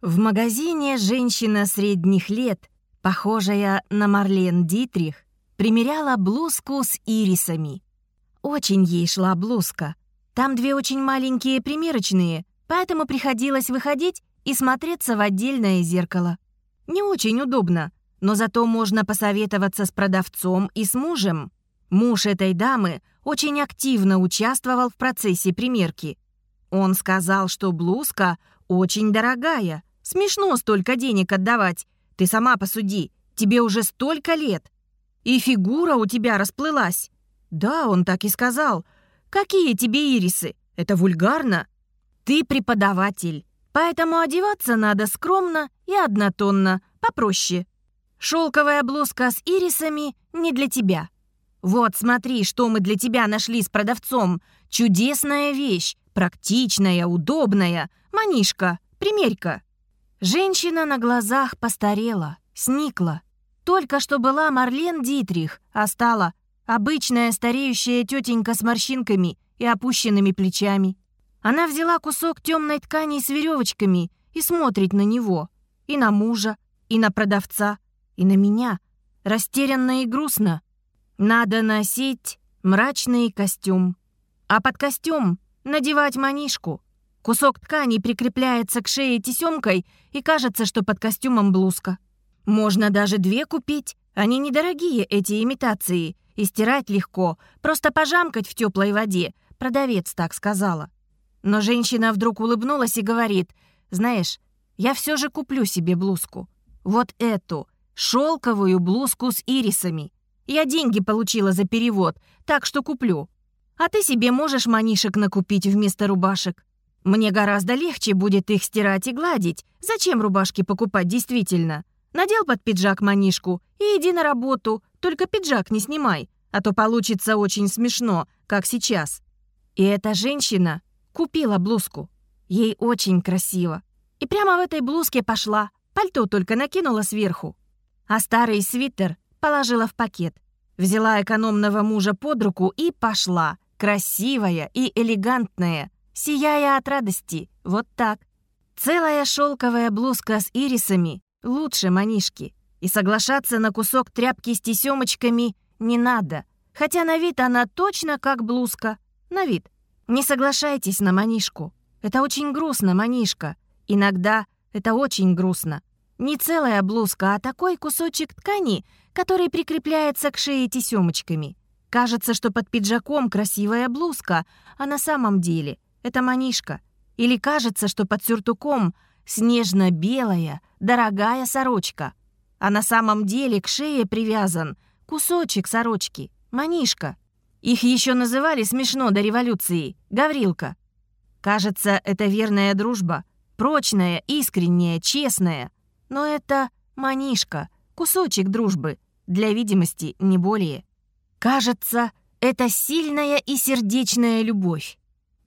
В магазине женщина средних лет, похожая на Марлен Дитрих, примеряла блузку с ирисами. Очень ей шла блузка. Там две очень маленькие примерочные, поэтому приходилось выходить и смотреться в отдельное зеркало. Не очень удобно, но зато можно посоветоваться с продавцом и с мужем. Муж этой дамы очень активно участвовал в процессе примерки. Он сказал, что блузка очень дорогая. Смешно столько денег отдавать. Ты сама посуди, тебе уже столько лет. И фигура у тебя расплылась. Да, он так и сказал. Какие тебе ирисы? Это вульгарно. Ты преподаватель, поэтому одеваться надо скромно и однотонно, попроще. Шелковая блузка с ирисами не для тебя. Вот смотри, что мы для тебя нашли с продавцом. Чудесная вещь, практичная, удобная. Манишка, примерь-ка. Женщина на глазах постарела, сникла. Только что была Марлен Дитрих, а стала обычная стареющая тетенька с морщинками и опущенными плечами. Она взяла кусок темной ткани с веревочками и смотрит на него, и на мужа, и на продавца, и на меня, растерянно и грустно. Надо носить мрачный костюм, а под костюм надевать манишку. Кусок ткани прикрепляется к шее тесемкой, и кажется, что под костюмом блузка. Можно даже две купить. Они недорогие, эти имитации, и стирать легко, просто пожамкать в теплой воде. Продавец так сказала. Но женщина вдруг улыбнулась и говорит, «Знаешь, я все же куплю себе блузку. Вот эту, шелковую блузку с ирисами. Я деньги получила за перевод, так что куплю. А ты себе можешь манишек накупить вместо рубашек. Мне гораздо легче будет их стирать и гладить. Зачем рубашки покупать действительно? Надел под пиджак манишку и иди на работу, только пиджак не снимай, а то получится очень смешно, как сейчас. И эта женщина купила блузку. Ей очень красиво. И прямо в этой блузке пошла, пальто только накинула сверху а старый свитер положила в пакет. Взяла экономного мужа под руку и пошла, красивая и элегантная, сияя от радости, вот так. Целая шелковая блузка с ирисами лучше манишки. И соглашаться на кусок тряпки с тесемочками не надо, хотя на вид она точно как блузка. На вид. Не соглашайтесь на манишку. Это очень грустно, манишка. Иногда это очень грустно. Не целая блузка, а такой кусочек ткани, который прикрепляется к шее тесемочками. Кажется, что под пиджаком красивая блузка, а на самом деле это манишка. Или кажется, что под сюртуком снежно-белая, дорогая сорочка. А на самом деле к шее привязан кусочек сорочки, манишка. Их еще называли смешно до революции — Гаврилка. Кажется, это верная дружба, прочная, искренняя, честная — но это манишка, кусочек дружбы, для видимости не более. Кажется, это сильная и сердечная любовь.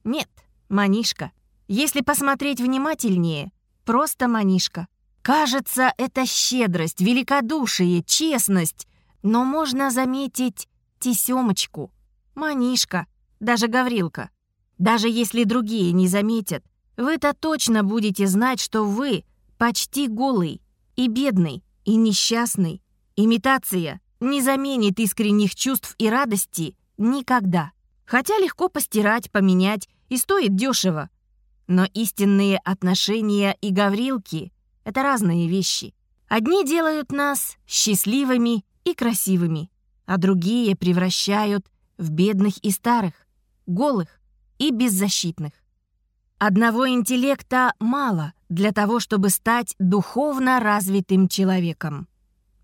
Нет, манишка. Если посмотреть внимательнее, просто манишка. Кажется, это щедрость, великодушие, честность, но можно заметить тесемочку, манишка, даже Гаврилка. Даже если другие не заметят, вы-то точно будете знать, что вы почти голый, и бедный, и несчастный. Имитация не заменит искренних чувств и радости никогда. Хотя легко постирать, поменять и стоит дешево. Но истинные отношения и гаврилки — это разные вещи. Одни делают нас счастливыми и красивыми, а другие превращают в бедных и старых, голых и беззащитных. Одного интеллекта мало для того, чтобы стать духовно развитым человеком.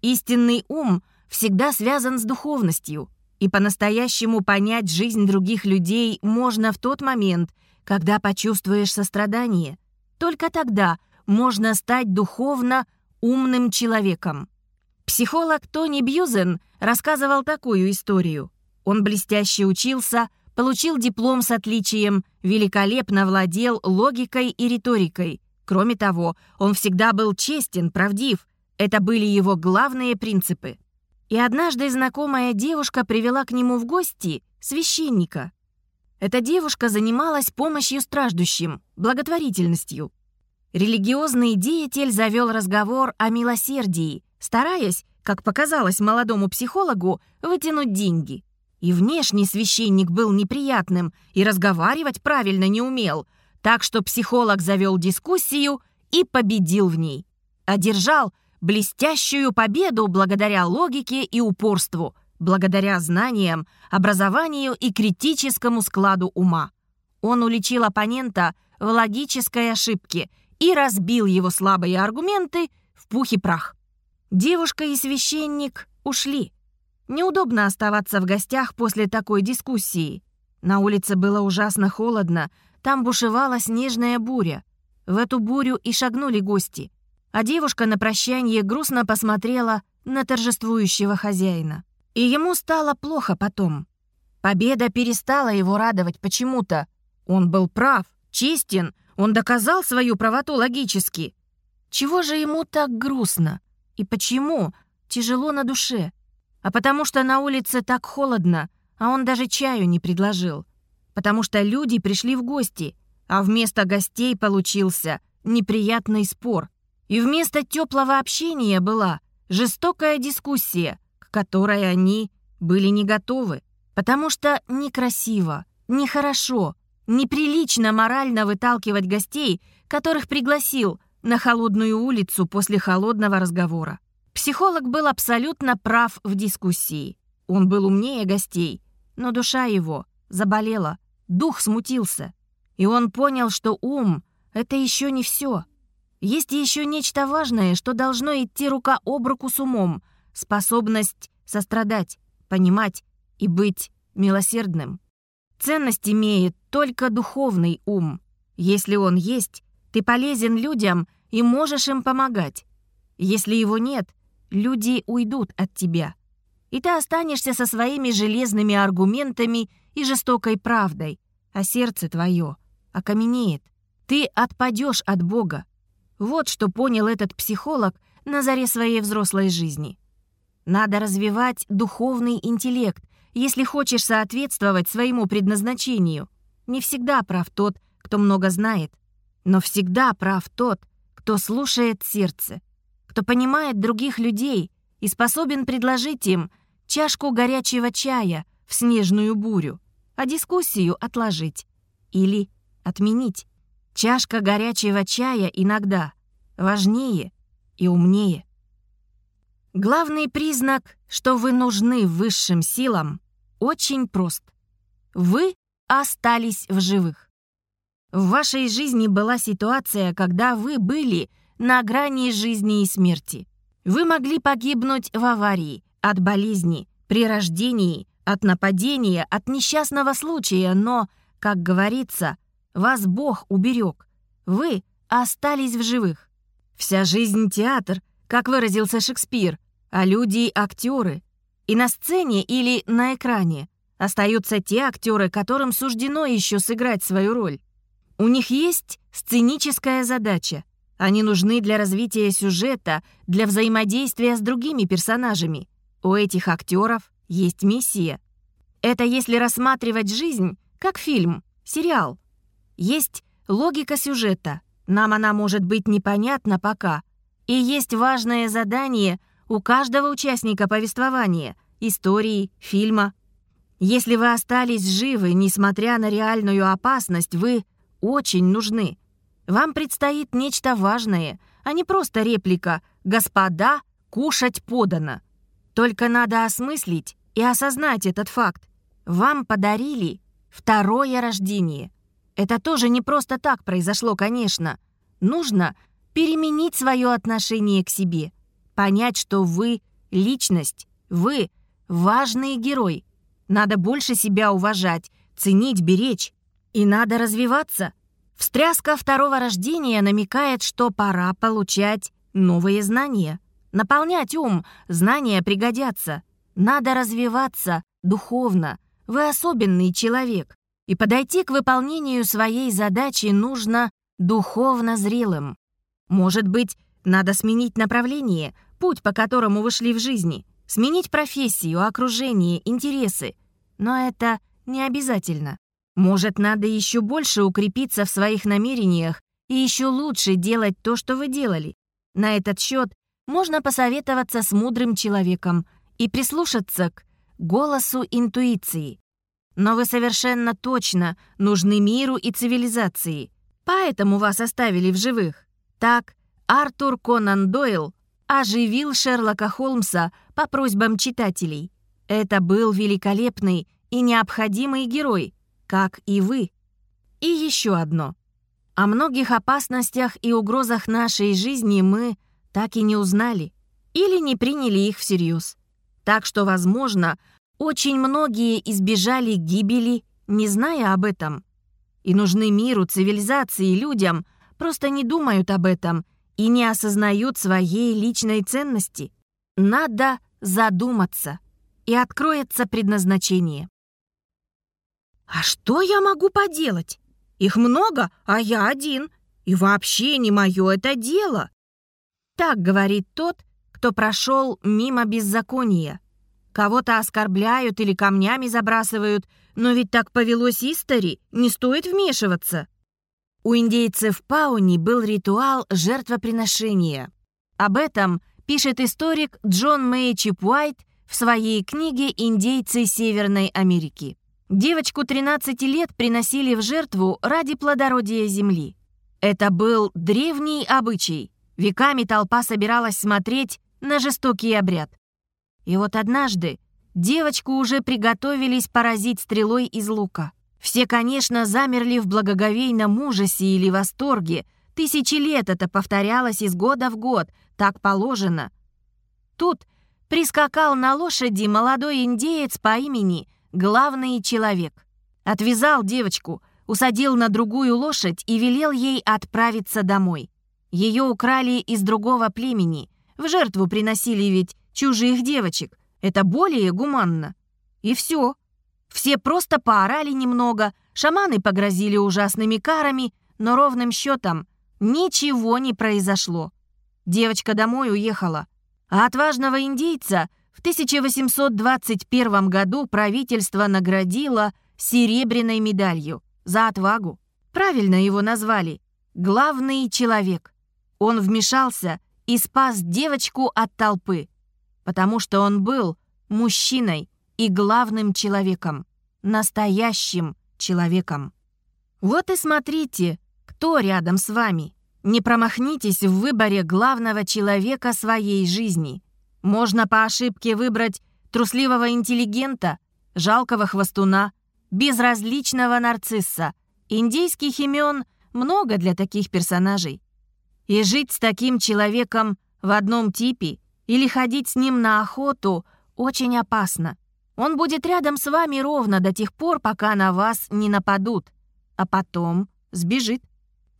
Истинный ум всегда связан с духовностью, и по-настоящему понять жизнь других людей можно в тот момент, когда почувствуешь сострадание. Только тогда можно стать духовно умным человеком. Психолог Тони Бьюзен рассказывал такую историю. Он блестяще учился получил диплом с отличием, великолепно владел логикой и риторикой. Кроме того, он всегда был честен, правдив. Это были его главные принципы. И однажды знакомая девушка привела к нему в гости священника. Эта девушка занималась помощью страждущим, благотворительностью. религиозный деятель завел разговор о милосердии, стараясь, как показалось молодому психологу, вытянуть деньги. И внешний священник был неприятным и разговаривать правильно не умел, так что психолог завел дискуссию и победил в ней. Одержал блестящую победу благодаря логике и упорству, благодаря знаниям, образованию и критическому складу ума. Он уличил оппонента в логической ошибке и разбил его слабые аргументы в пух и прах. Девушка и священник ушли. Неудобно оставаться в гостях после такой дискуссии. На улице было ужасно холодно, там бушевала снежная буря. В эту бурю и шагнули гости. А девушка на прощание грустно посмотрела на торжествующего хозяина. И ему стало плохо потом. Победа перестала его радовать почему-то. Он был прав, честен, он доказал свою правоту логически. Чего же ему так грустно? И почему тяжело на душе? А потому что на улице так холодно, а он даже чаю не предложил. Потому что люди пришли в гости, а вместо гостей получился неприятный спор. И вместо теплого общения была жестокая дискуссия, к которой они были не готовы. Потому что некрасиво, нехорошо, неприлично морально выталкивать гостей, которых пригласил на холодную улицу после холодного разговора. Психолог был абсолютно прав в дискуссии. Он был умнее гостей, но душа его заболела, дух смутился. И он понял, что ум — это еще не все. Есть еще нечто важное, что должно идти рука об руку с умом, способность сострадать, понимать и быть милосердным. Ценность имеет только духовный ум. Если он есть, ты полезен людям и можешь им помогать. Если его нет, люди уйдут от тебя. И ты останешься со своими железными аргументами и жестокой правдой, а сердце твое окаменеет. Ты отпадешь от Бога. Вот что понял этот психолог на заре своей взрослой жизни. Надо развивать духовный интеллект, если хочешь соответствовать своему предназначению. Не всегда прав тот, кто много знает, но всегда прав тот, кто слушает сердце кто понимает других людей и способен предложить им чашку горячего чая в снежную бурю, а дискуссию отложить или отменить. Чашка горячего чая иногда важнее и умнее. Главный признак, что вы нужны высшим силам, очень прост. Вы остались в живых. В вашей жизни была ситуация, когда вы были на грани жизни и смерти. Вы могли погибнуть в аварии, от болезни, при рождении, от нападения, от несчастного случая, но, как говорится, вас Бог уберег. Вы остались в живых. Вся жизнь — театр, как выразился Шекспир, а люди — актеры. И на сцене или на экране остаются те актеры, которым суждено еще сыграть свою роль. У них есть сценическая задача они нужны для развития сюжета, для взаимодействия с другими персонажами. У этих актеров есть миссия. Это если рассматривать жизнь как фильм, сериал. Есть логика сюжета. Нам она может быть непонятна пока. И есть важное задание у каждого участника повествования, истории, фильма. Если вы остались живы, несмотря на реальную опасность, вы очень нужны. Вам предстоит нечто важное, а не просто реплика «Господа, кушать подано». Только надо осмыслить и осознать этот факт. Вам подарили второе рождение. Это тоже не просто так произошло, конечно. Нужно переменить свое отношение к себе, понять, что вы — личность, вы — важный герой. Надо больше себя уважать, ценить, беречь. И надо развиваться, Встряска второго рождения намекает, что пора получать новые знания. Наполнять ум, знания пригодятся. Надо развиваться духовно. Вы особенный человек. И подойти к выполнению своей задачи нужно духовно зрелым. Может быть, надо сменить направление, путь, по которому вы шли в жизни, сменить профессию, окружение, интересы. Но это не обязательно. Может, надо еще больше укрепиться в своих намерениях и еще лучше делать то, что вы делали. На этот счет можно посоветоваться с мудрым человеком и прислушаться к голосу интуиции. Но вы совершенно точно нужны миру и цивилизации, поэтому вас оставили в живых. Так Артур Конан Дойл оживил Шерлока Холмса по просьбам читателей. Это был великолепный и необходимый герой, как и вы. И еще одно. О многих опасностях и угрозах нашей жизни мы так и не узнали или не приняли их всерьез. Так что, возможно, очень многие избежали гибели, не зная об этом. И нужны миру, цивилизации, людям, просто не думают об этом и не осознают своей личной ценности. Надо задуматься, и откроется предназначение. «А что я могу поделать? Их много, а я один. И вообще не мое это дело!» Так говорит тот, кто прошел мимо беззакония. Кого-то оскорбляют или камнями забрасывают, но ведь так повелось истори, не стоит вмешиваться. У индейцев Пауни был ритуал жертвоприношения. Об этом пишет историк Джон Мэй Чипуайт в своей книге «Индейцы Северной Америки». Девочку 13 лет приносили в жертву ради плодородия земли. Это был древний обычай. Веками толпа собиралась смотреть на жестокий обряд. И вот однажды девочку уже приготовились поразить стрелой из лука. Все, конечно, замерли в благоговейном ужасе или восторге. Тысячи лет это повторялось из года в год, так положено. Тут прискакал на лошади молодой индеец по имени Главный Человек. Отвязал девочку, усадил на другую лошадь и велел ей отправиться домой. Ее украли из другого племени. В жертву приносили ведь чужих девочек. Это более гуманно. И все. Все просто поорали немного, шаманы погрозили ужасными карами, но ровным счетом ничего не произошло. Девочка домой уехала. А отважного индейца в 1821 году правительство наградило серебряной медалью за отвагу. Правильно его назвали «главный человек». Он вмешался и спас девочку от толпы, потому что он был мужчиной и главным человеком, настоящим человеком. Вот и смотрите, кто рядом с вами. Не промахнитесь в выборе главного человека своей жизни. Можно по ошибке выбрать трусливого интеллигента, жалкого хвостуна, безразличного нарцисса. Индийских имен много для таких персонажей. И жить с таким человеком в одном типе или ходить с ним на охоту очень опасно. Он будет рядом с вами ровно до тех пор, пока на вас не нападут, а потом сбежит.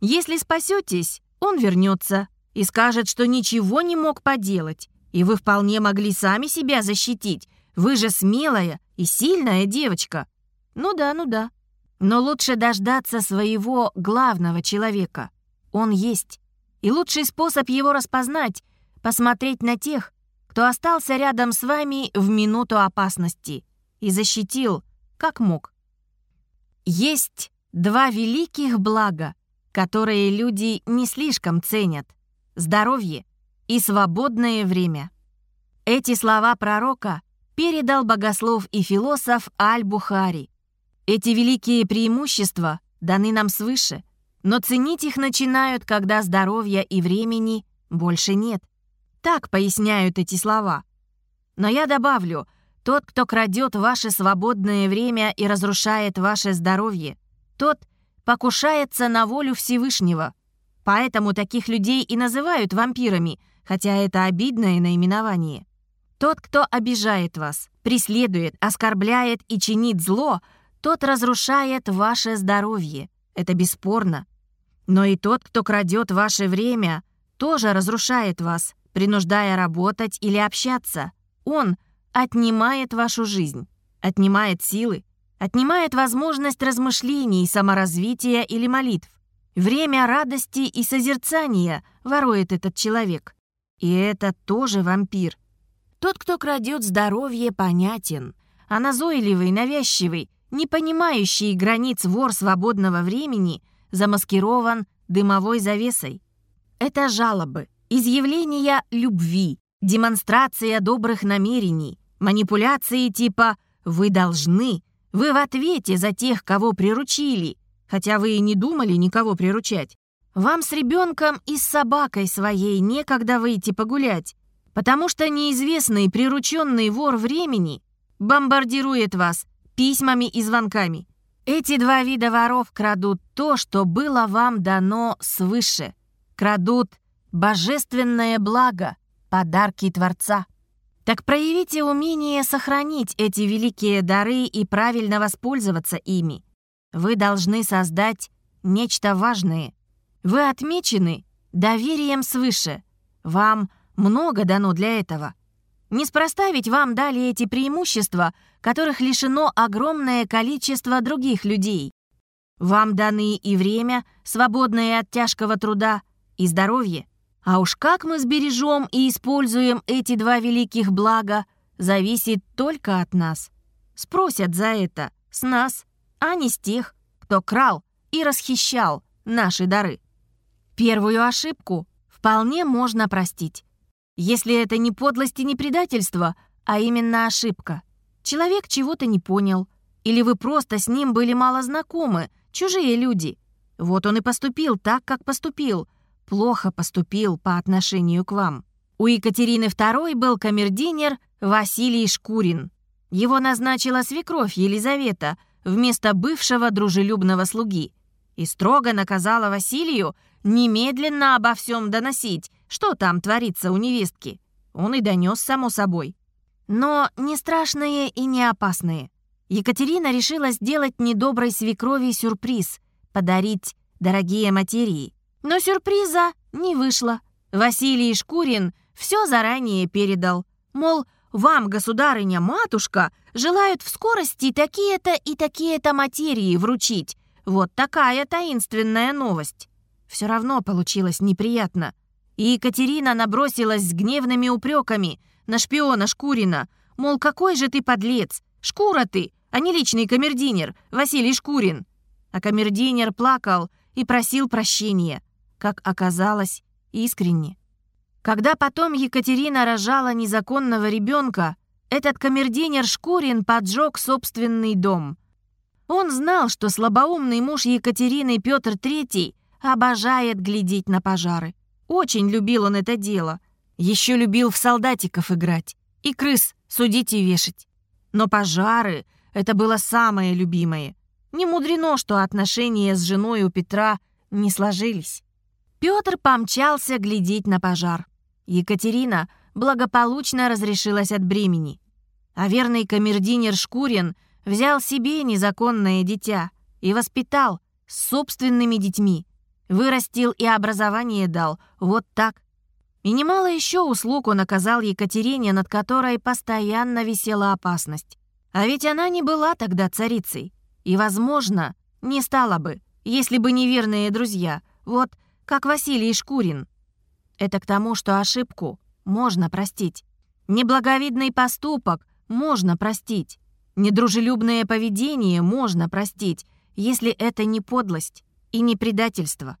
Если спасетесь, он вернется и скажет, что ничего не мог поделать, и вы вполне могли сами себя защитить. Вы же смелая и сильная девочка. Ну да, ну да. Но лучше дождаться своего главного человека. Он есть. И лучший способ его распознать — посмотреть на тех, кто остался рядом с вами в минуту опасности и защитил, как мог. Есть два великих блага, которые люди не слишком ценят — здоровье и свободное время. Эти слова пророка передал богослов и философ Аль-Бухари. Эти великие преимущества даны нам свыше, но ценить их начинают, когда здоровья и времени больше нет. Так поясняют эти слова. Но я добавлю, тот, кто крадет ваше свободное время и разрушает ваше здоровье, тот покушается на волю Всевышнего. Поэтому таких людей и называют вампирами, хотя это обидное наименование. Тот, кто обижает вас, преследует, оскорбляет и чинит зло, тот разрушает ваше здоровье. Это бесспорно. Но и тот, кто крадет ваше время, тоже разрушает вас, принуждая работать или общаться. Он отнимает вашу жизнь, отнимает силы, отнимает возможность размышлений, саморазвития или молитв. Время радости и созерцания ворует этот человек. И это тоже вампир. Тот, кто крадет здоровье, понятен, а назойливый, навязчивый, не понимающий границ вор свободного времени, замаскирован дымовой завесой. Это жалобы, изъявления любви, демонстрация добрых намерений, манипуляции типа «вы должны», «вы в ответе за тех, кого приручили», хотя вы и не думали никого приручать. Вам с ребенком и с собакой своей некогда выйти погулять, потому что неизвестный прирученный вор времени бомбардирует вас письмами и звонками. Эти два вида воров крадут то, что было вам дано свыше. Крадут божественное благо, подарки Творца. Так проявите умение сохранить эти великие дары и правильно воспользоваться ими. Вы должны создать нечто важное. Вы отмечены доверием свыше. Вам много дано для этого. Неспроста ведь вам дали эти преимущества, которых лишено огромное количество других людей. Вам даны и время, свободное от тяжкого труда, и здоровье. А уж как мы сбережем и используем эти два великих блага, зависит только от нас. Спросят за это с нас, а не с тех, кто крал и расхищал наши дары. Первую ошибку вполне можно простить. Если это не подлость и не предательство, а именно ошибка. Человек чего-то не понял. Или вы просто с ним были мало знакомы, чужие люди. Вот он и поступил так, как поступил. Плохо поступил по отношению к вам. У Екатерины II был камердинер Василий Шкурин. Его назначила свекровь Елизавета вместо бывшего дружелюбного слуги и строго наказала Василию немедленно обо всем доносить, что там творится у невестки. Он и донес, само собой. Но не страшные и не опасные. Екатерина решила сделать недоброй свекрови сюрприз — подарить дорогие материи. Но сюрприза не вышло. Василий Шкурин все заранее передал. Мол, вам, государыня-матушка, желают в скорости такие-то и такие-то материи вручить. Вот такая таинственная новость. Все равно получилось неприятно. И Екатерина набросилась с гневными упреками на шпиона Шкурина. Мол, какой же ты подлец! Шкура ты, а не личный камердинер Василий Шкурин. А камердинер плакал и просил прощения. Как оказалось, искренне. Когда потом Екатерина рожала незаконного ребенка, этот камердинер Шкурин поджег собственный дом. Он знал, что слабоумный муж Екатерины Петр III обожает глядеть на пожары. Очень любил он это дело. Еще любил в солдатиков играть и крыс судить и вешать. Но пожары — это было самое любимое. Не мудрено, что отношения с женой у Петра не сложились. Петр помчался глядеть на пожар. Екатерина благополучно разрешилась от бремени. А верный камердинер Шкурин взял себе незаконное дитя и воспитал с собственными детьми. Вырастил и образование дал. Вот так. И немало еще услуг он оказал Екатерине, над которой постоянно висела опасность. А ведь она не была тогда царицей. И, возможно, не стала бы, если бы неверные друзья. Вот как Василий Шкурин. Это к тому, что ошибку можно простить. Неблаговидный поступок можно простить. Недружелюбное поведение можно простить, если это не подлость и не предательство.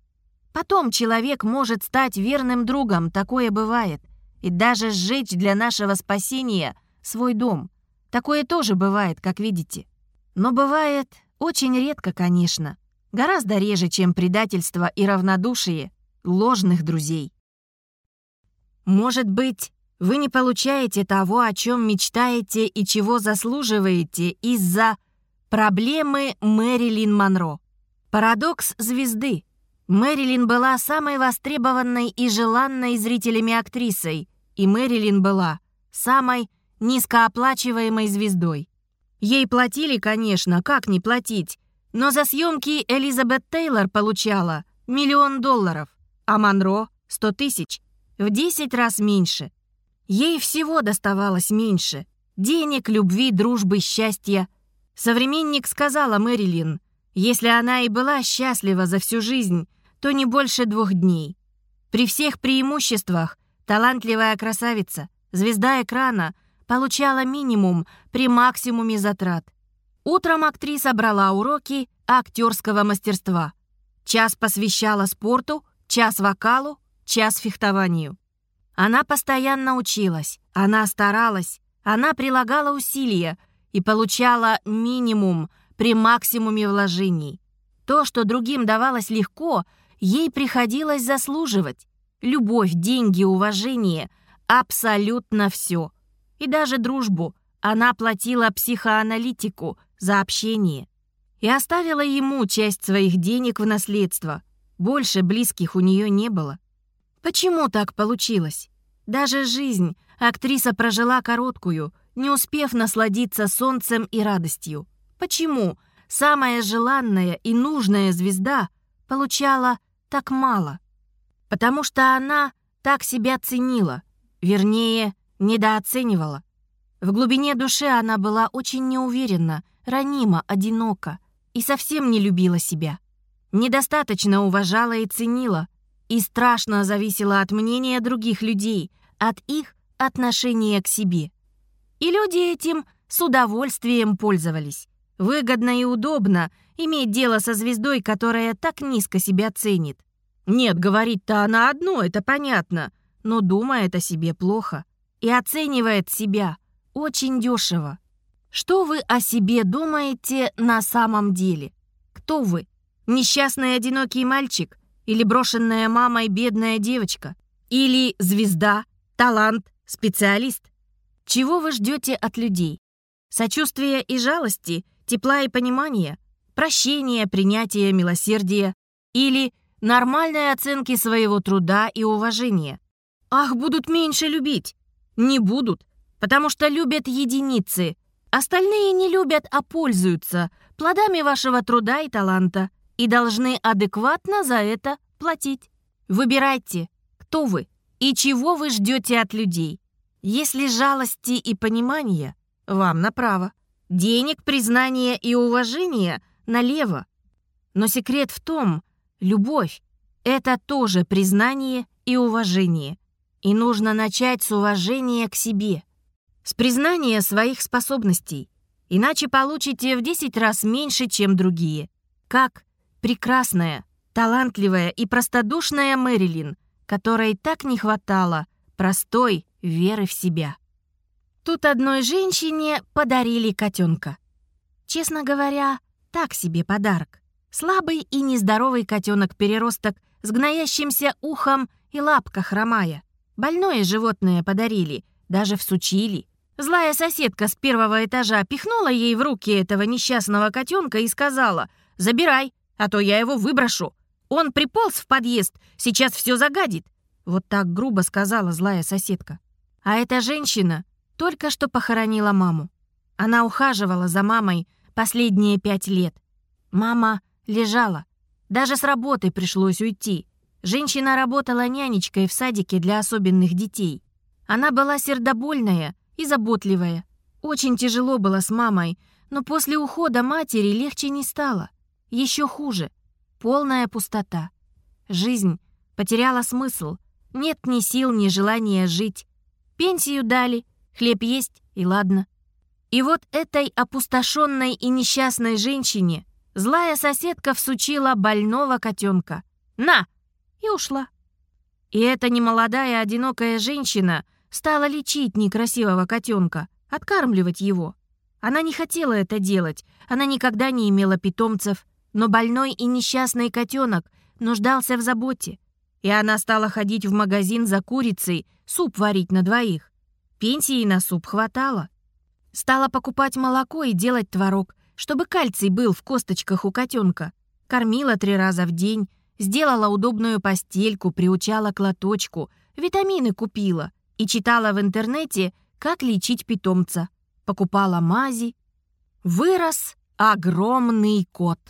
Потом человек может стать верным другом, такое бывает, и даже сжечь для нашего спасения свой дом. Такое тоже бывает, как видите. Но бывает очень редко, конечно. Гораздо реже, чем предательство и равнодушие ложных друзей. Может быть, вы не получаете того, о чем мечтаете и чего заслуживаете из-за проблемы Мэрилин Монро. Парадокс звезды. Мэрилин была самой востребованной и желанной зрителями актрисой, и Мэрилин была самой низкооплачиваемой звездой. Ей платили, конечно, как не платить, но за съемки Элизабет Тейлор получала миллион долларов, а Монро — сто тысяч, в десять раз меньше. Ей всего доставалось меньше — денег, любви, дружбы, счастья. Современник сказала Мэрилин — если она и была счастлива за всю жизнь, то не больше двух дней. При всех преимуществах талантливая красавица, звезда экрана, получала минимум при максимуме затрат. Утром актриса брала уроки актерского мастерства. Час посвящала спорту, час вокалу, час фехтованию. Она постоянно училась, она старалась, она прилагала усилия и получала минимум при максимуме вложений. То, что другим давалось легко, ей приходилось заслуживать. Любовь, деньги, уважение — абсолютно все. И даже дружбу. Она платила психоаналитику за общение и оставила ему часть своих денег в наследство. Больше близких у нее не было. Почему так получилось? Даже жизнь актриса прожила короткую, не успев насладиться солнцем и радостью. Почему самая желанная и нужная звезда получала так мало? Потому что она так себя ценила, вернее, недооценивала. В глубине души она была очень неуверенна, ранима, одинока и совсем не любила себя. Недостаточно уважала и ценила, и страшно зависела от мнения других людей, от их отношения к себе. И люди этим с удовольствием пользовались. Выгодно и удобно иметь дело со звездой, которая так низко себя ценит. Нет, говорит-то она одно, это понятно, но думает о себе плохо и оценивает себя очень дешево. Что вы о себе думаете на самом деле? Кто вы? Несчастный одинокий мальчик? Или брошенная мамой бедная девочка? Или звезда, талант, специалист? Чего вы ждете от людей? Сочувствия и жалости, тепла и понимания, прощения, принятия, милосердия или нормальной оценки своего труда и уважения? Ах, будут меньше любить. Не будут, потому что любят единицы. Остальные не любят, а пользуются плодами вашего труда и таланта и должны адекватно за это платить. Выбирайте, кто вы и чего вы ждете от людей. Если жалости и понимания, вам направо. Денег, признания и уважения налево. Но секрет в том, любовь — это тоже признание и уважение. И нужно начать с уважения к себе, с признания своих способностей, иначе получите в 10 раз меньше, чем другие. Как прекрасная, талантливая и простодушная Мэрилин, которой так не хватало простой веры в себя. Тут одной женщине подарили котенка. Честно говоря, так себе подарок. Слабый и нездоровый котенок-переросток с гноящимся ухом и лапка хромая. Больное животное подарили, даже всучили. Злая соседка с первого этажа пихнула ей в руки этого несчастного котенка и сказала «Забирай, а то я его выброшу. Он приполз в подъезд, сейчас все загадит». Вот так грубо сказала злая соседка. А эта женщина только что похоронила маму. Она ухаживала за мамой последние пять лет. Мама лежала. Даже с работы пришлось уйти. Женщина работала нянечкой в садике для особенных детей. Она была сердобольная и заботливая. Очень тяжело было с мамой, но после ухода матери легче не стало. Еще хуже. Полная пустота. Жизнь потеряла смысл. Нет ни сил, ни желания жить. Пенсию дали, хлеб есть и ладно. И вот этой опустошенной и несчастной женщине злая соседка всучила больного котенка. «На!» и ушла. И эта немолодая одинокая женщина стала лечить некрасивого котенка, откармливать его. Она не хотела это делать, она никогда не имела питомцев, но больной и несчастный котенок нуждался в заботе. И она стала ходить в магазин за курицей, суп варить на двоих. Пенсии на суп хватало. Стала покупать молоко и делать творог, чтобы кальций был в косточках у котенка. Кормила три раза в день, Сделала удобную постельку, приучала к лоточку, витамины купила и читала в интернете, как лечить питомца. Покупала мази. Вырос огромный кот.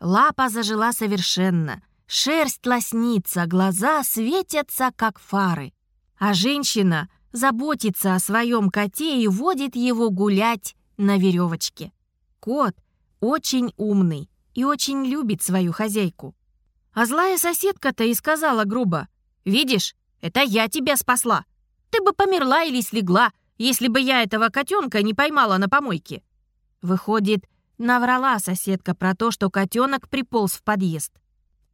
Лапа зажила совершенно. Шерсть лоснится, глаза светятся, как фары. А женщина заботится о своем коте и водит его гулять на веревочке. Кот очень умный и очень любит свою хозяйку. А злая соседка-то и сказала грубо, «Видишь, это я тебя спасла. Ты бы померла или слегла, если бы я этого котенка не поймала на помойке». Выходит, наврала соседка про то, что котенок приполз в подъезд.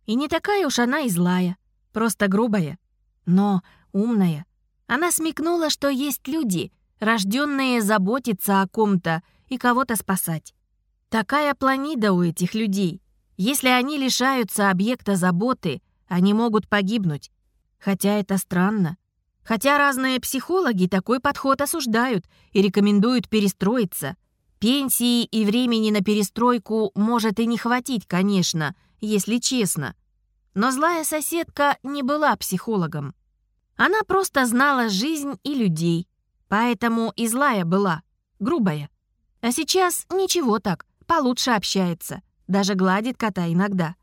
И не такая уж она и злая, просто грубая, но умная. Она смекнула, что есть люди, рожденные заботиться о ком-то и кого-то спасать. Такая планида у этих людей. Если они лишаются объекта заботы, они могут погибнуть. Хотя это странно. Хотя разные психологи такой подход осуждают и рекомендуют перестроиться. Пенсии и времени на перестройку может и не хватить, конечно, если честно. Но злая соседка не была психологом. Она просто знала жизнь и людей, поэтому и злая была, грубая. А сейчас ничего так, получше общается, даже гладит кота иногда.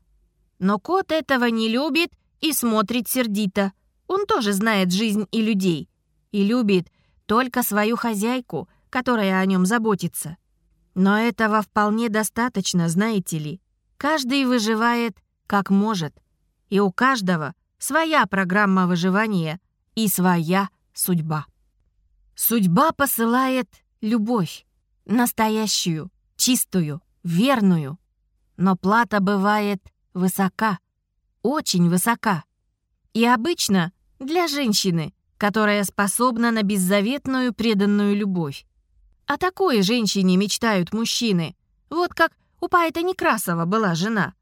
Но кот этого не любит и смотрит сердито. Он тоже знает жизнь и людей. И любит только свою хозяйку, которая о нем заботится. Но этого вполне достаточно, знаете ли. Каждый выживает как может. И у каждого своя программа выживания и своя судьба. Судьба посылает любовь. Настоящую, чистую, верную. Но плата бывает высока, очень высока. И обычно для женщины, которая способна на беззаветную преданную любовь. О такой женщине мечтают мужчины. Вот как у поэта Некрасова была жена.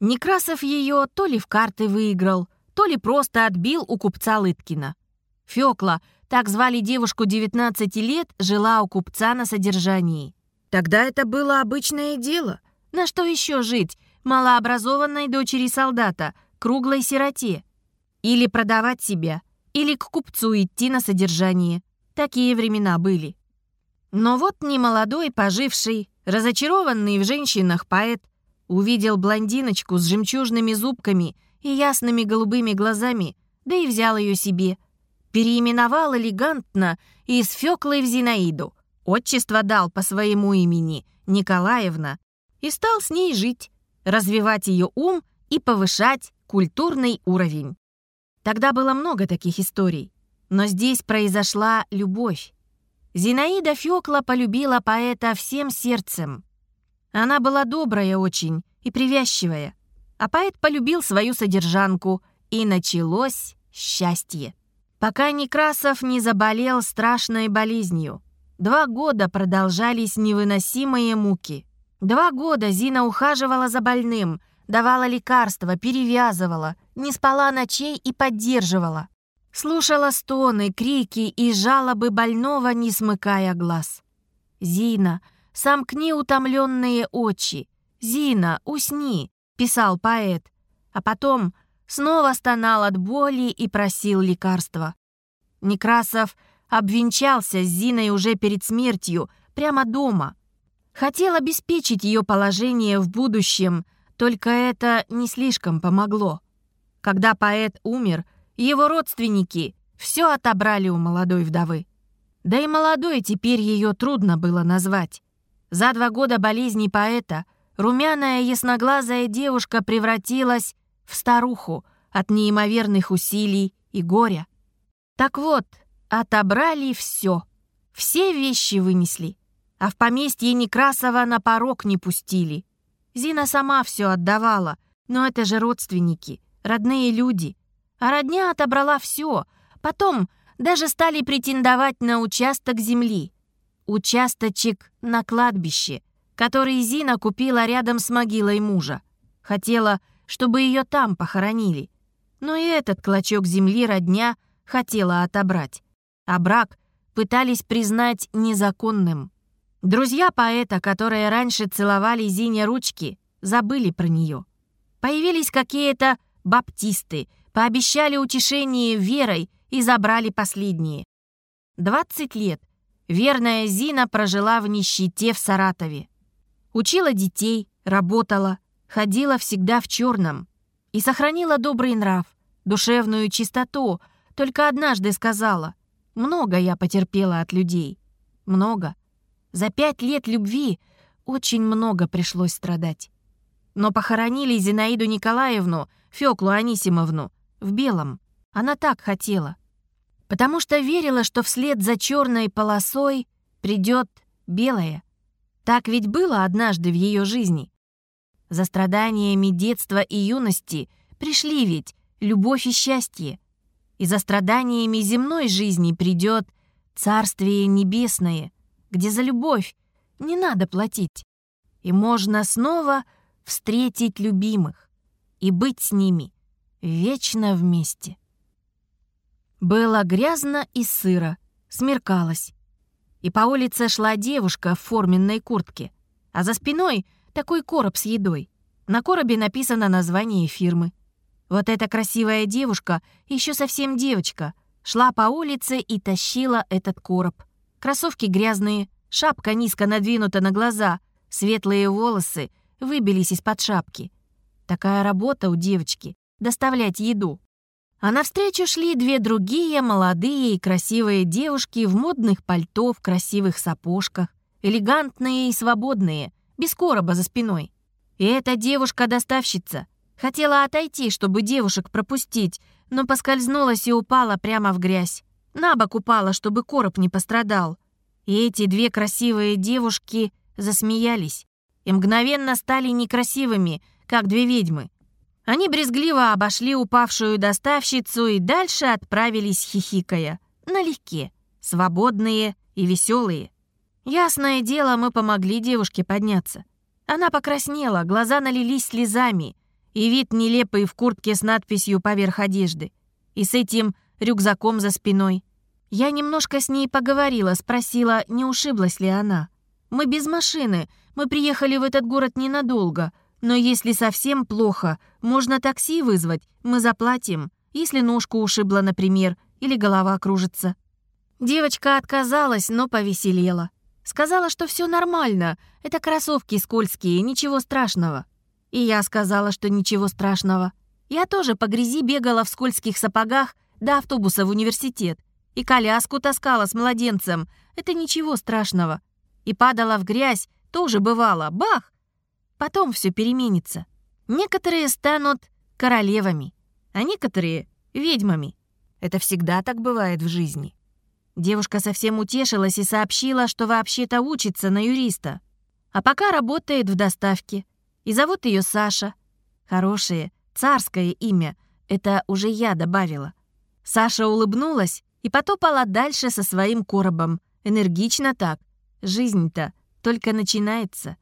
Некрасов ее то ли в карты выиграл, то ли просто отбил у купца Лыткина. Фёкла, так звали девушку 19 лет, жила у купца на содержании. Тогда это было обычное дело. На что еще жить малообразованной дочери солдата, круглой сироте? Или продавать себя, или к купцу идти на содержание. Такие времена были. Но вот немолодой, поживший, разочарованный в женщинах поэт увидел блондиночку с жемчужными зубками и ясными голубыми глазами, да и взял ее себе. Переименовал элегантно из Фёклы в Зинаиду. Отчество дал по своему имени Николаевна и стал с ней жить, развивать ее ум и повышать культурный уровень. Тогда было много таких историй, но здесь произошла любовь. Зинаида Фёкла полюбила поэта всем сердцем. Она была добрая очень и привязчивая, а поэт полюбил свою содержанку, и началось счастье. Пока Некрасов не заболел страшной болезнью. Два года продолжались невыносимые муки. Два года Зина ухаживала за больным, давала лекарства, перевязывала, не спала ночей и поддерживала. Слушала стоны, крики и жалобы больного, не смыкая глаз. «Зина, сомкни утомленные очи. Зина, усни», — писал поэт. А потом снова стонал от боли и просил лекарства. Некрасов обвенчался с Зиной уже перед смертью, прямо дома. Хотел обеспечить ее положение в будущем, только это не слишком помогло. Когда поэт умер, его родственники все отобрали у молодой вдовы. Да и молодой теперь ее трудно было назвать. За два года болезни поэта румяная ясноглазая девушка превратилась в старуху от неимоверных усилий и горя. Так вот, отобрали все. Все вещи вынесли. А в поместье Некрасова на порог не пустили. Зина сама все отдавала, но это же родственники, родные люди — а родня отобрала все. Потом даже стали претендовать на участок земли. Участочек на кладбище, который Зина купила рядом с могилой мужа. Хотела, чтобы ее там похоронили. Но и этот клочок земли родня хотела отобрать. А брак пытались признать незаконным. Друзья поэта, которые раньше целовали Зине ручки, забыли про нее. Появились какие-то баптисты — пообещали утешение верой и забрали последние. 20 лет верная Зина прожила в нищете в Саратове. Учила детей, работала, ходила всегда в черном и сохранила добрый нрав, душевную чистоту, только однажды сказала, много я потерпела от людей, много. За пять лет любви очень много пришлось страдать. Но похоронили Зинаиду Николаевну, Фёклу Анисимовну, в белом. Она так хотела. Потому что верила, что вслед за черной полосой придет белое. Так ведь было однажды в ее жизни. За страданиями детства и юности пришли ведь любовь и счастье. И за страданиями земной жизни придет Царствие Небесное, где за любовь не надо платить. И можно снова встретить любимых и быть с ними вечно вместе. Было грязно и сыро, смеркалось. И по улице шла девушка в форменной куртке, а за спиной такой короб с едой. На коробе написано название фирмы. Вот эта красивая девушка, еще совсем девочка, шла по улице и тащила этот короб. Кроссовки грязные, шапка низко надвинута на глаза, светлые волосы выбились из-под шапки. Такая работа у девочки — доставлять еду. А навстречу шли две другие молодые и красивые девушки в модных пальто, в красивых сапожках, элегантные и свободные, без короба за спиной. И эта девушка-доставщица хотела отойти, чтобы девушек пропустить, но поскользнулась и упала прямо в грязь. На бок упала, чтобы короб не пострадал. И эти две красивые девушки засмеялись и мгновенно стали некрасивыми, как две ведьмы. Они брезгливо обошли упавшую доставщицу и дальше отправились хихикая, налегке, свободные и веселые. Ясное дело, мы помогли девушке подняться. Она покраснела, глаза налились слезами, и вид нелепый в куртке с надписью поверх одежды, и с этим рюкзаком за спиной. Я немножко с ней поговорила, спросила, не ушиблась ли она. Мы без машины, мы приехали в этот город ненадолго, но если совсем плохо, можно такси вызвать, мы заплатим, если ножку ушибла, например, или голова кружится». Девочка отказалась, но повеселела. Сказала, что все нормально, это кроссовки скользкие, ничего страшного. И я сказала, что ничего страшного. Я тоже по грязи бегала в скользких сапогах до автобуса в университет. И коляску таскала с младенцем. Это ничего страшного. И падала в грязь, тоже бывало. Бах! Потом все переменится. Некоторые станут королевами, а некоторые — ведьмами. Это всегда так бывает в жизни. Девушка совсем утешилась и сообщила, что вообще-то учится на юриста. А пока работает в доставке. И зовут ее Саша. Хорошее, царское имя. Это уже я добавила. Саша улыбнулась и потопала дальше со своим коробом. Энергично так. Жизнь-то только начинается.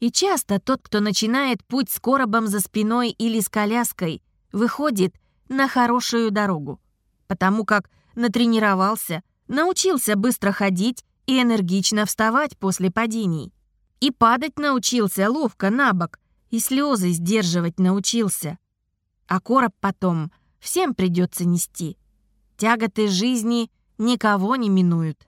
И часто тот, кто начинает путь с коробом за спиной или с коляской, выходит на хорошую дорогу, потому как натренировался, научился быстро ходить и энергично вставать после падений. И падать научился ловко на бок, и слезы сдерживать научился. А короб потом всем придется нести. Тяготы жизни никого не минуют.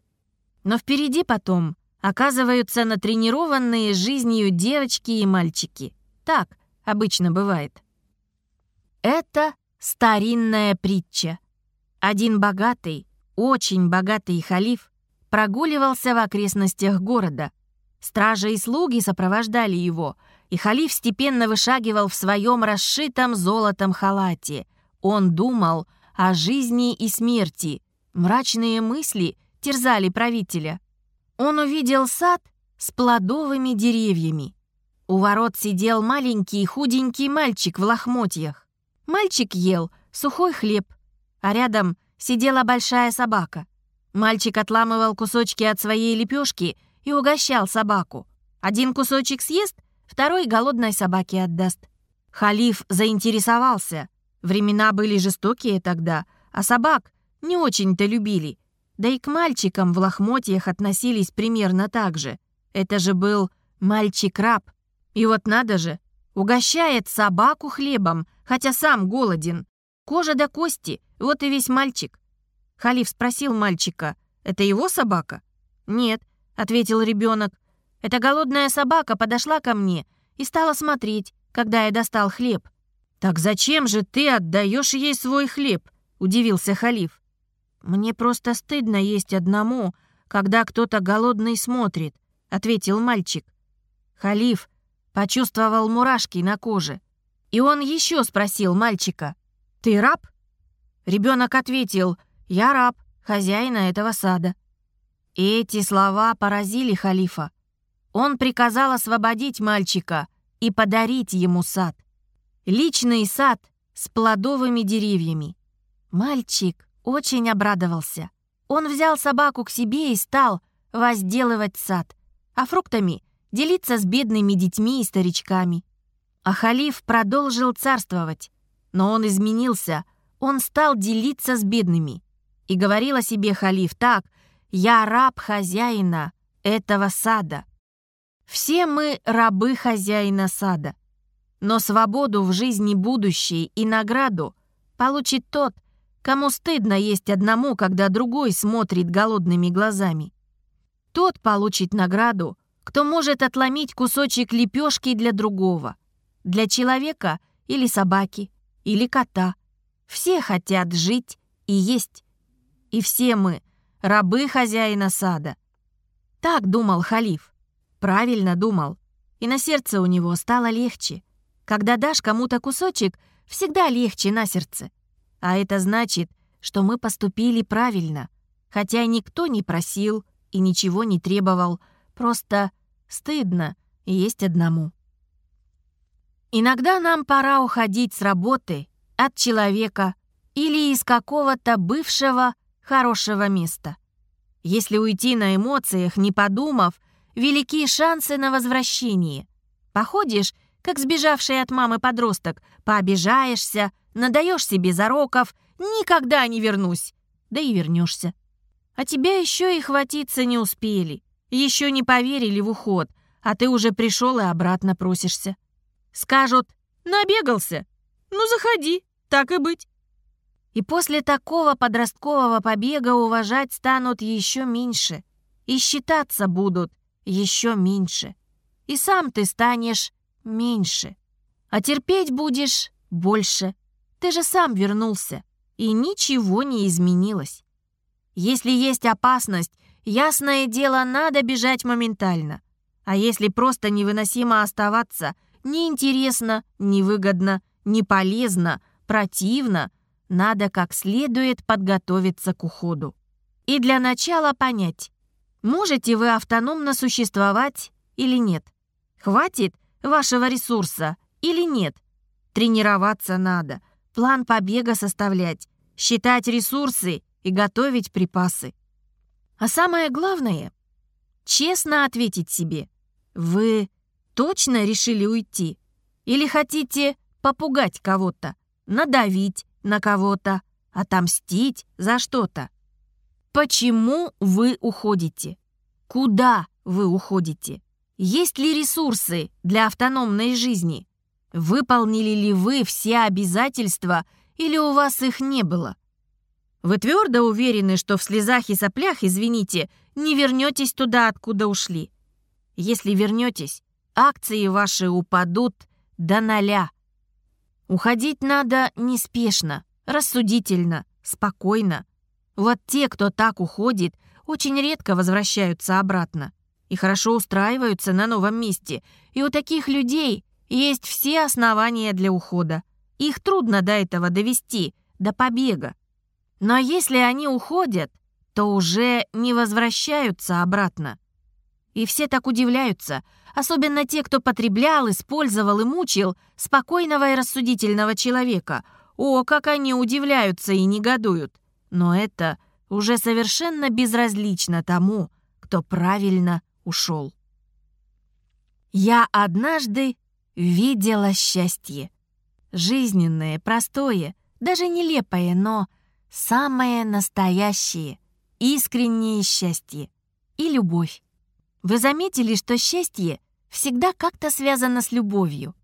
Но впереди потом оказываются натренированные жизнью девочки и мальчики. Так обычно бывает. Это старинная притча. Один богатый, очень богатый халиф прогуливался в окрестностях города. Стражи и слуги сопровождали его, и халиф степенно вышагивал в своем расшитом золотом халате. Он думал о жизни и смерти. Мрачные мысли терзали правителя. Он увидел сад с плодовыми деревьями. У ворот сидел маленький худенький мальчик в лохмотьях. Мальчик ел сухой хлеб, а рядом сидела большая собака. Мальчик отламывал кусочки от своей лепешки и угощал собаку. Один кусочек съест, второй голодной собаке отдаст. Халиф заинтересовался. Времена были жестокие тогда, а собак не очень-то любили. Да и к мальчикам в лохмотьях относились примерно так же. Это же был мальчик-раб. И вот надо же, угощает собаку хлебом, хотя сам голоден. Кожа до кости, вот и весь мальчик. Халиф спросил мальчика, «Это его собака?» «Нет», — ответил ребенок. «Эта голодная собака подошла ко мне и стала смотреть, когда я достал хлеб». «Так зачем же ты отдаешь ей свой хлеб?» — удивился Халиф. «Мне просто стыдно есть одному, когда кто-то голодный смотрит», — ответил мальчик. Халиф почувствовал мурашки на коже. И он еще спросил мальчика, «Ты раб?» Ребенок ответил, «Я раб, хозяина этого сада». И эти слова поразили халифа. Он приказал освободить мальчика и подарить ему сад. Личный сад с плодовыми деревьями. Мальчик очень обрадовался. Он взял собаку к себе и стал возделывать сад, а фруктами делиться с бедными детьми и старичками. А халиф продолжил царствовать, но он изменился, он стал делиться с бедными. И говорил о себе халиф так, «Я раб хозяина этого сада». Все мы рабы хозяина сада. Но свободу в жизни будущей и награду получит тот, кому стыдно есть одному, когда другой смотрит голодными глазами. Тот получит награду, кто может отломить кусочек лепешки для другого, для человека или собаки, или кота. Все хотят жить и есть. И все мы рабы хозяина сада. Так думал халиф. Правильно думал. И на сердце у него стало легче. Когда дашь кому-то кусочек, всегда легче на сердце. А это значит, что мы поступили правильно, хотя никто не просил и ничего не требовал, просто стыдно есть одному. Иногда нам пора уходить с работы, от человека или из какого-то бывшего хорошего места. Если уйти на эмоциях, не подумав, велики шансы на возвращение. Походишь как сбежавший от мамы подросток, пообижаешься, надаешь себе зароков, никогда не вернусь, да и вернешься. А тебя еще и хватиться не успели, еще не поверили в уход, а ты уже пришел и обратно просишься. Скажут, набегался, ну заходи, так и быть. И после такого подросткового побега уважать станут еще меньше, и считаться будут еще меньше. И сам ты станешь меньше. А терпеть будешь больше. Ты же сам вернулся, и ничего не изменилось. Если есть опасность, ясное дело, надо бежать моментально. А если просто невыносимо оставаться, неинтересно, невыгодно, не полезно, противно, надо как следует подготовиться к уходу. И для начала понять, можете вы автономно существовать или нет. Хватит вашего ресурса или нет. Тренироваться надо, план побега составлять, считать ресурсы и готовить припасы. А самое главное — честно ответить себе. Вы точно решили уйти? Или хотите попугать кого-то, надавить на кого-то, отомстить за что-то? Почему вы уходите? Куда вы уходите? Есть ли ресурсы для автономной жизни? Выполнили ли вы все обязательства или у вас их не было? Вы твердо уверены, что в слезах и соплях, извините, не вернетесь туда, откуда ушли? Если вернетесь, акции ваши упадут до ноля. Уходить надо неспешно, рассудительно, спокойно. Вот те, кто так уходит, очень редко возвращаются обратно и хорошо устраиваются на новом месте. И у таких людей есть все основания для ухода. Их трудно до этого довести, до побега. Но если они уходят, то уже не возвращаются обратно. И все так удивляются, особенно те, кто потреблял, использовал и мучил спокойного и рассудительного человека. О, как они удивляются и негодуют. Но это уже совершенно безразлично тому, кто правильно ушел. Я однажды видела счастье. Жизненное, простое, даже нелепое, но самое настоящее, искреннее счастье и любовь. Вы заметили, что счастье всегда как-то связано с любовью?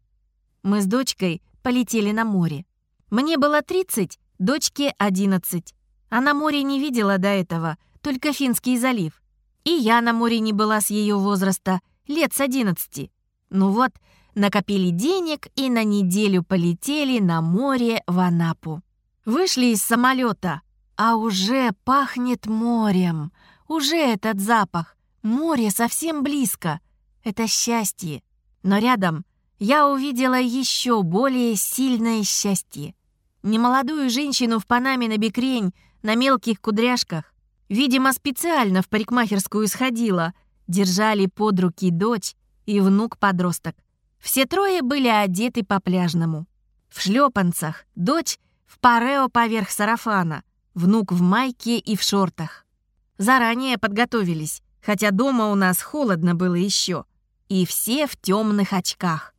Мы с дочкой полетели на море. Мне было 30, дочке 11. А на море не видела до этого, только Финский залив. И я на море не была с ее возраста, лет с одиннадцати. Ну вот, накопили денег и на неделю полетели на море в Анапу. Вышли из самолета, а уже пахнет морем. Уже этот запах. Море совсем близко. Это счастье. Но рядом я увидела еще более сильное счастье. Немолодую женщину в панаме на бекрень, на мелких кудряшках, Видимо, специально в парикмахерскую сходила. Держали под руки дочь и внук-подросток. Все трое были одеты по-пляжному. В шлепанцах, дочь в парео поверх сарафана, внук в майке и в шортах. Заранее подготовились, хотя дома у нас холодно было еще, и все в темных очках.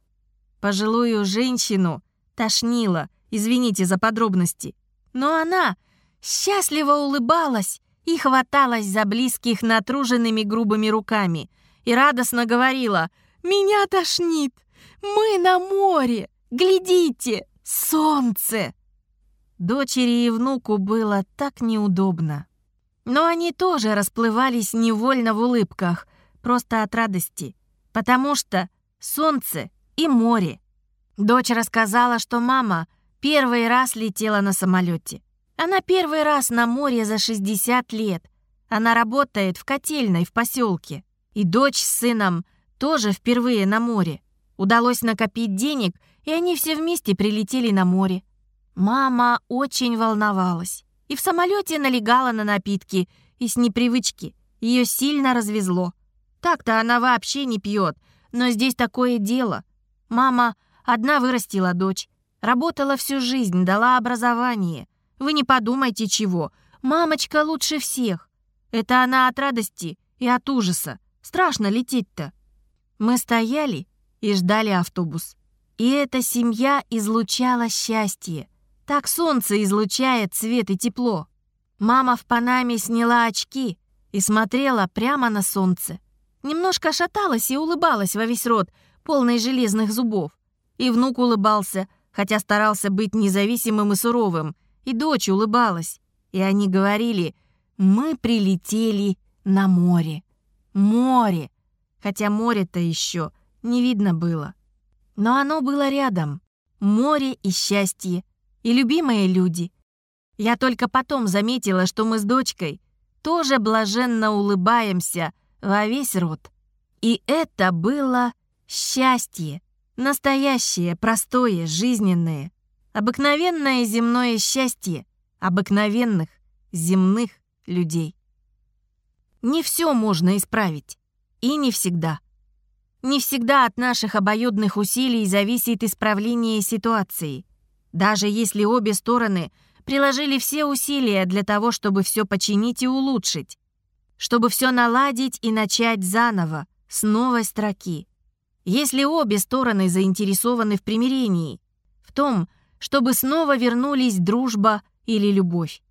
Пожилую женщину тошнило, извините за подробности, но она счастливо улыбалась и хваталась за близких натруженными грубыми руками и радостно говорила «Меня тошнит! Мы на море! Глядите! Солнце!» Дочери и внуку было так неудобно. Но они тоже расплывались невольно в улыбках, просто от радости, потому что солнце и море. Дочь рассказала, что мама первый раз летела на самолете. Она первый раз на море за 60 лет. Она работает в котельной в поселке. И дочь с сыном тоже впервые на море. Удалось накопить денег, и они все вместе прилетели на море. Мама очень волновалась и в самолете налегала на напитки, и с непривычки ее сильно развезло. Так-то она вообще не пьет, но здесь такое дело. Мама одна вырастила дочь, работала всю жизнь, дала образование. Вы не подумайте чего, мамочка лучше всех. Это она от радости и от ужаса. Страшно лететь-то. Мы стояли и ждали автобус. И эта семья излучала счастье. Так солнце излучает свет и тепло. Мама в Панаме сняла очки и смотрела прямо на солнце. Немножко шаталась и улыбалась во весь рот, полный железных зубов. И внук улыбался, хотя старался быть независимым и суровым. И дочь улыбалась. И они говорили «Мы прилетели на море». Море! Хотя море-то еще не видно было. Но оно было рядом. Море и счастье и любимые люди. Я только потом заметила, что мы с дочкой тоже блаженно улыбаемся во весь рот. И это было счастье. Настоящее, простое, жизненное. Обыкновенное земное счастье обыкновенных земных людей. Не все можно исправить. И не всегда. Не всегда от наших обоюдных усилий зависит исправление ситуации. Даже если обе стороны приложили все усилия для того, чтобы все починить и улучшить, чтобы все наладить и начать заново, с новой строки. Если обе стороны заинтересованы в примирении, в том, чтобы снова вернулись дружба или любовь.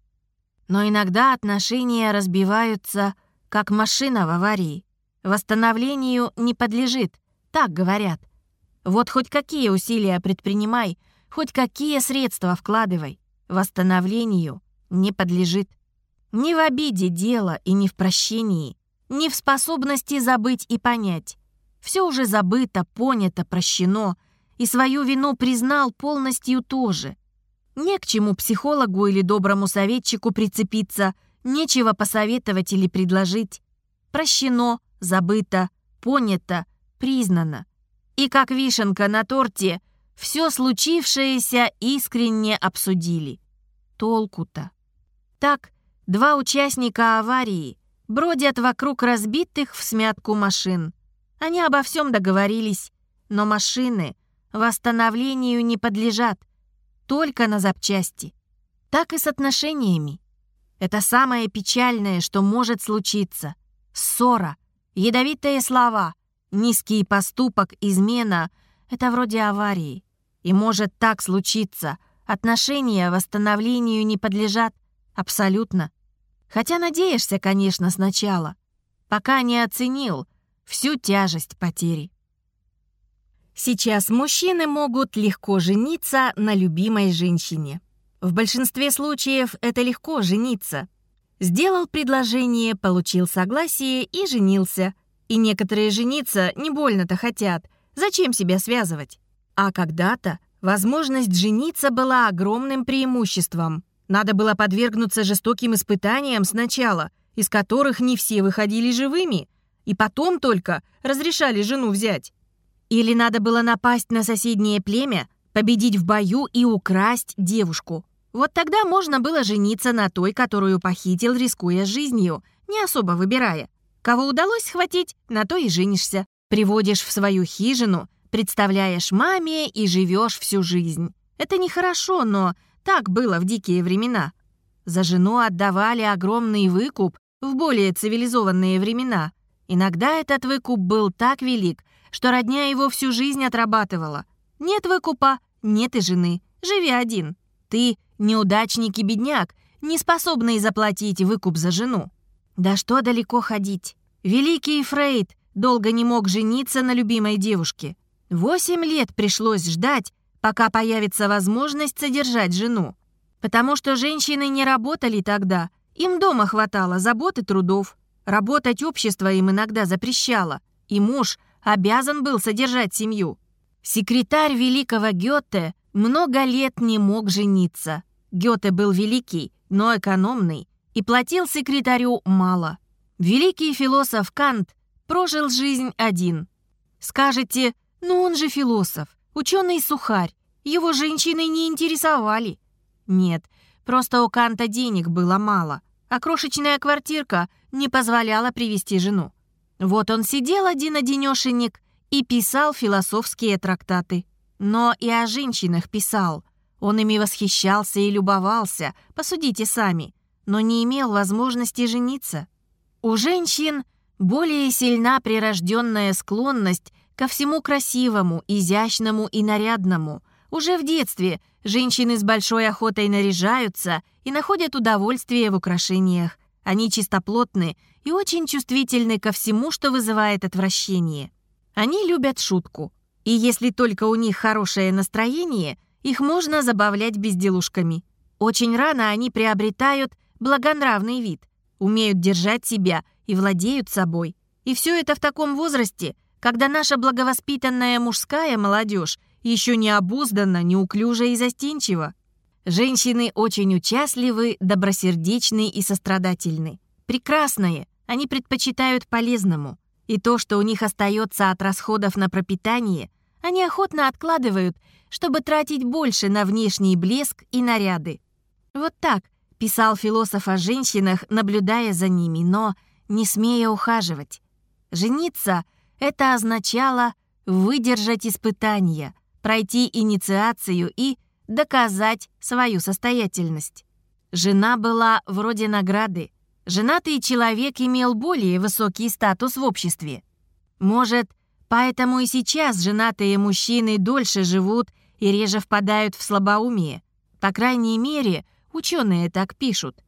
Но иногда отношения разбиваются, как машина в аварии. Восстановлению не подлежит, так говорят. Вот хоть какие усилия предпринимай – Хоть какие средства вкладывай, восстановлению не подлежит. Ни в обиде дело и ни в прощении, ни в способности забыть и понять. Все уже забыто, понято, прощено, и свою вину признал полностью тоже. Не к чему психологу или доброму советчику прицепиться, нечего посоветовать или предложить. Прощено, забыто, понято, признано. И как вишенка на торте все случившееся искренне обсудили. Толку-то. Так, два участника аварии бродят вокруг разбитых в смятку машин. Они обо всем договорились, но машины восстановлению не подлежат, только на запчасти. Так и с отношениями. Это самое печальное, что может случиться. Ссора, ядовитые слова, низкий поступок, измена — это вроде аварии. И может так случиться. Отношения восстановлению не подлежат. Абсолютно. Хотя надеешься, конечно, сначала. Пока не оценил всю тяжесть потери. Сейчас мужчины могут легко жениться на любимой женщине. В большинстве случаев это легко жениться. Сделал предложение, получил согласие и женился. И некоторые жениться не больно-то хотят. Зачем себя связывать? А когда-то возможность жениться была огромным преимуществом. Надо было подвергнуться жестоким испытаниям сначала, из которых не все выходили живыми, и потом только разрешали жену взять. Или надо было напасть на соседнее племя, победить в бою и украсть девушку. Вот тогда можно было жениться на той, которую похитил, рискуя жизнью, не особо выбирая. Кого удалось схватить, на то и женишься. Приводишь в свою хижину, представляешь маме и живешь всю жизнь. Это нехорошо, но так было в дикие времена. За жену отдавали огромный выкуп в более цивилизованные времена. Иногда этот выкуп был так велик, что родня его всю жизнь отрабатывала. Нет выкупа, нет и жены. Живи один. Ты неудачник и бедняк, не способный заплатить выкуп за жену. Да что далеко ходить. Великий Фрейд долго не мог жениться на любимой девушке. Восемь лет пришлось ждать, пока появится возможность содержать жену. Потому что женщины не работали тогда, им дома хватало забот и трудов. Работать общество им иногда запрещало, и муж обязан был содержать семью. Секретарь великого Гёте много лет не мог жениться. Гёте был великий, но экономный, и платил секретарю мало. Великий философ Кант прожил жизнь один. Скажете, ну он же философ, ученый-сухарь, его женщины не интересовали. Нет, просто у Канта денег было мало, а крошечная квартирка не позволяла привести жену. Вот он сидел один-одинешенек и писал философские трактаты. Но и о женщинах писал. Он ими восхищался и любовался, посудите сами, но не имел возможности жениться. У женщин более сильна прирожденная склонность ко всему красивому, изящному и нарядному. Уже в детстве женщины с большой охотой наряжаются и находят удовольствие в украшениях. Они чистоплотны и очень чувствительны ко всему, что вызывает отвращение. Они любят шутку. И если только у них хорошее настроение, их можно забавлять безделушками. Очень рано они приобретают благонравный вид, умеют держать себя и владеют собой. И все это в таком возрасте, когда наша благовоспитанная мужская молодежь еще не обуздана, неуклюжа и застенчива. Женщины очень участливы, добросердечны и сострадательны. Прекрасные, они предпочитают полезному. И то, что у них остается от расходов на пропитание, они охотно откладывают, чтобы тратить больше на внешний блеск и наряды. Вот так писал философ о женщинах, наблюдая за ними, но не смея ухаживать. Жениться — это означало выдержать испытания, пройти инициацию и доказать свою состоятельность. Жена была вроде награды, женатый человек имел более высокий статус в обществе. Может, поэтому и сейчас женатые мужчины дольше живут и реже впадают в слабоумие. По крайней мере, ученые так пишут.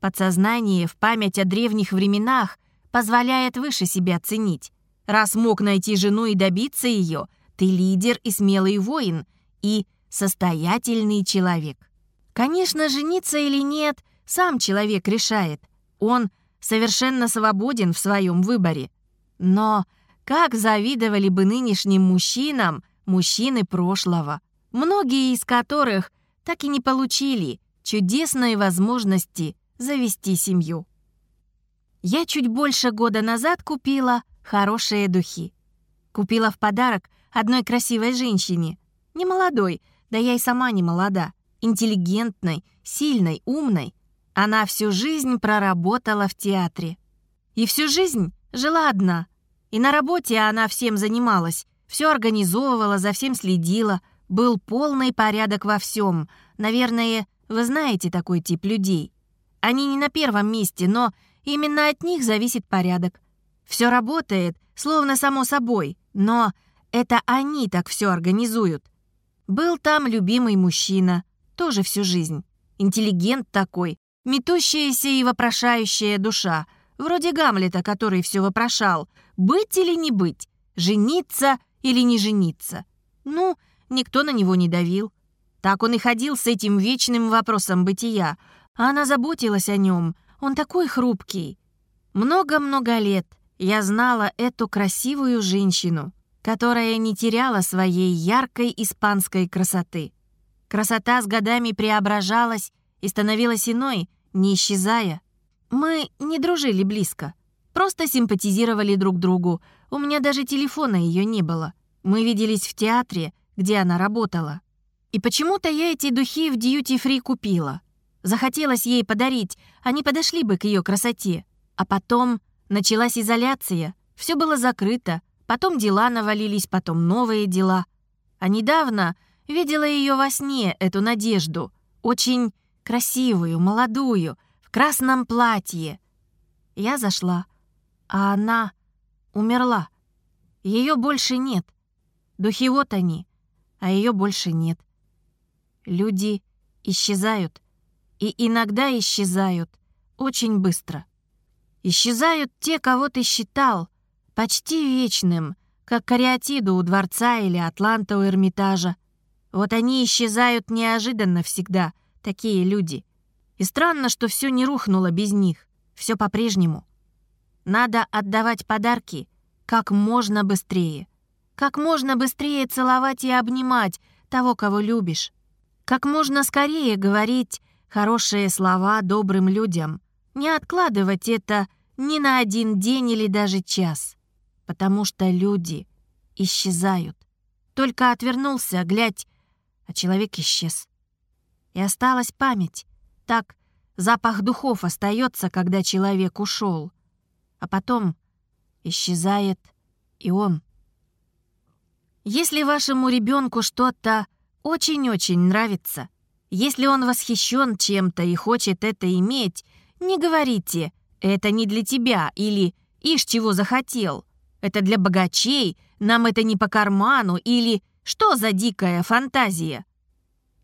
Подсознание в память о древних временах позволяет выше себя ценить. Раз мог найти жену и добиться ее, ты лидер и смелый воин, и состоятельный человек. Конечно, жениться или нет, сам человек решает – он совершенно свободен в своем выборе. Но как завидовали бы нынешним мужчинам мужчины прошлого, многие из которых так и не получили чудесной возможности завести семью. Я чуть больше года назад купила хорошие духи. Купила в подарок одной красивой женщине. Не молодой, да я и сама не молода. Интеллигентной, сильной, умной, она всю жизнь проработала в театре. И всю жизнь жила одна. И на работе она всем занималась, все организовывала, за всем следила. Был полный порядок во всем. Наверное, вы знаете такой тип людей. Они не на первом месте, но именно от них зависит порядок. Все работает, словно само собой, но это они так все организуют. Был там любимый мужчина, тоже всю жизнь. Интеллигент такой, Метущаяся и вопрошающая душа, вроде Гамлета, который все вопрошал, быть или не быть, жениться или не жениться. Ну, никто на него не давил. Так он и ходил с этим вечным вопросом бытия, а она заботилась о нем, он такой хрупкий. Много-много лет я знала эту красивую женщину, которая не теряла своей яркой испанской красоты. Красота с годами преображалась и становилась иной, не исчезая. Мы не дружили близко, просто симпатизировали друг другу. У меня даже телефона ее не было. Мы виделись в театре, где она работала. И почему-то я эти духи в дьюти-фри купила. Захотелось ей подарить, они подошли бы к ее красоте. А потом началась изоляция, все было закрыто, Потом дела навалились, потом новые дела. А недавно видела ее во сне, эту Надежду, очень красивую, молодую, в красном платье. Я зашла, а она умерла. Ее больше нет. Духи вот они, а ее больше нет. Люди исчезают, и иногда исчезают очень быстро. Исчезают те, кого ты считал почти вечным, как кариатиду у дворца или атланта у Эрмитажа. Вот они исчезают неожиданно всегда, такие люди. И странно, что все не рухнуло без них, все по-прежнему. Надо отдавать подарки как можно быстрее. Как можно быстрее целовать и обнимать того, кого любишь. Как можно скорее говорить хорошие слова добрым людям. Не откладывать это ни на один день или даже час. Потому что люди исчезают. Только отвернулся, глядь, а человек исчез. И осталась память. Так запах духов остается, когда человек ушел. А потом исчезает и он. Если вашему ребенку что-то очень-очень нравится, если он восхищен чем-то и хочет это иметь, не говорите «это не для тебя» или «ишь чего захотел», «это для богачей», «нам это не по карману» или «что за дикая фантазия».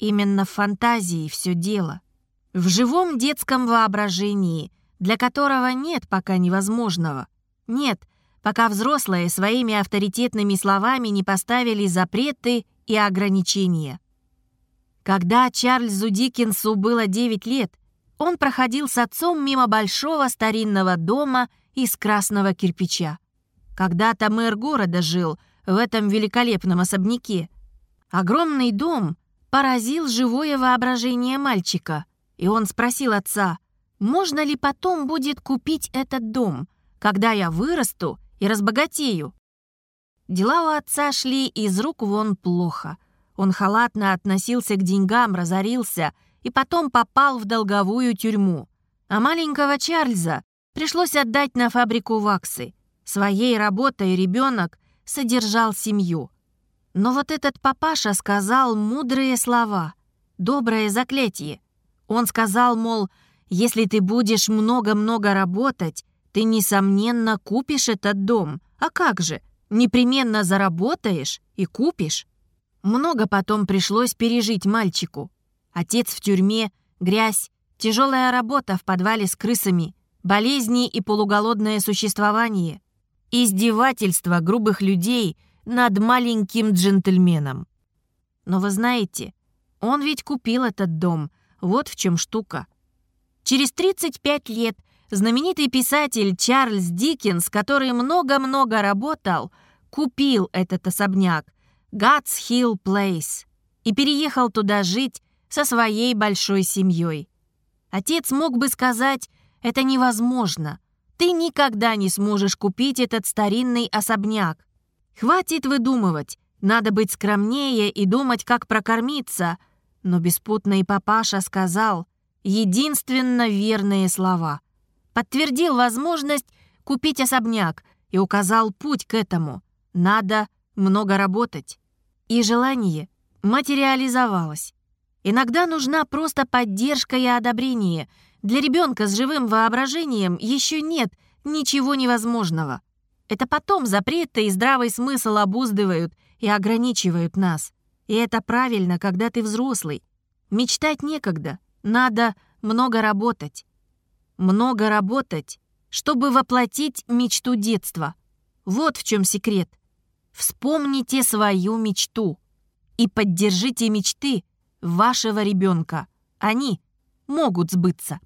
Именно в фантазии все дело. В живом детском воображении, для которого нет пока невозможного. Нет, пока взрослые своими авторитетными словами не поставили запреты и ограничения. Когда Чарльзу Диккенсу было 9 лет, он проходил с отцом мимо большого старинного дома из красного кирпича. Когда-то мэр города жил в этом великолепном особняке. Огромный дом поразил живое воображение мальчика, и он спросил отца, можно ли потом будет купить этот дом, когда я вырасту и разбогатею. Дела у отца шли из рук вон плохо. Он халатно относился к деньгам, разорился и потом попал в долговую тюрьму. А маленького Чарльза пришлось отдать на фабрику ваксы. Своей работой ребенок содержал семью. Но вот этот папаша сказал мудрые слова, доброе заклятие. Он сказал, мол, если ты будешь много-много работать, ты, несомненно, купишь этот дом. А как же? Непременно заработаешь и купишь. Много потом пришлось пережить мальчику. Отец в тюрьме, грязь, тяжелая работа в подвале с крысами, болезни и полуголодное существование, издевательство грубых людей над маленьким джентльменом. Но вы знаете, он ведь купил этот дом, вот в чем штука. Через 35 лет – знаменитый писатель Чарльз Диккенс, который много-много работал, купил этот особняк God's Hill Place и переехал туда жить со своей большой семьей. Отец мог бы сказать, это невозможно. Ты никогда не сможешь купить этот старинный особняк. Хватит выдумывать, надо быть скромнее и думать, как прокормиться. Но беспутный папаша сказал единственно верные слова — подтвердил возможность купить особняк и указал путь к этому. Надо много работать. И желание материализовалось. Иногда нужна просто поддержка и одобрение. Для ребенка с живым воображением еще нет ничего невозможного. Это потом запреты и здравый смысл обуздывают и ограничивают нас. И это правильно, когда ты взрослый. Мечтать некогда, надо много работать много работать, чтобы воплотить мечту детства. Вот в чем секрет. Вспомните свою мечту и поддержите мечты вашего ребенка. Они могут сбыться.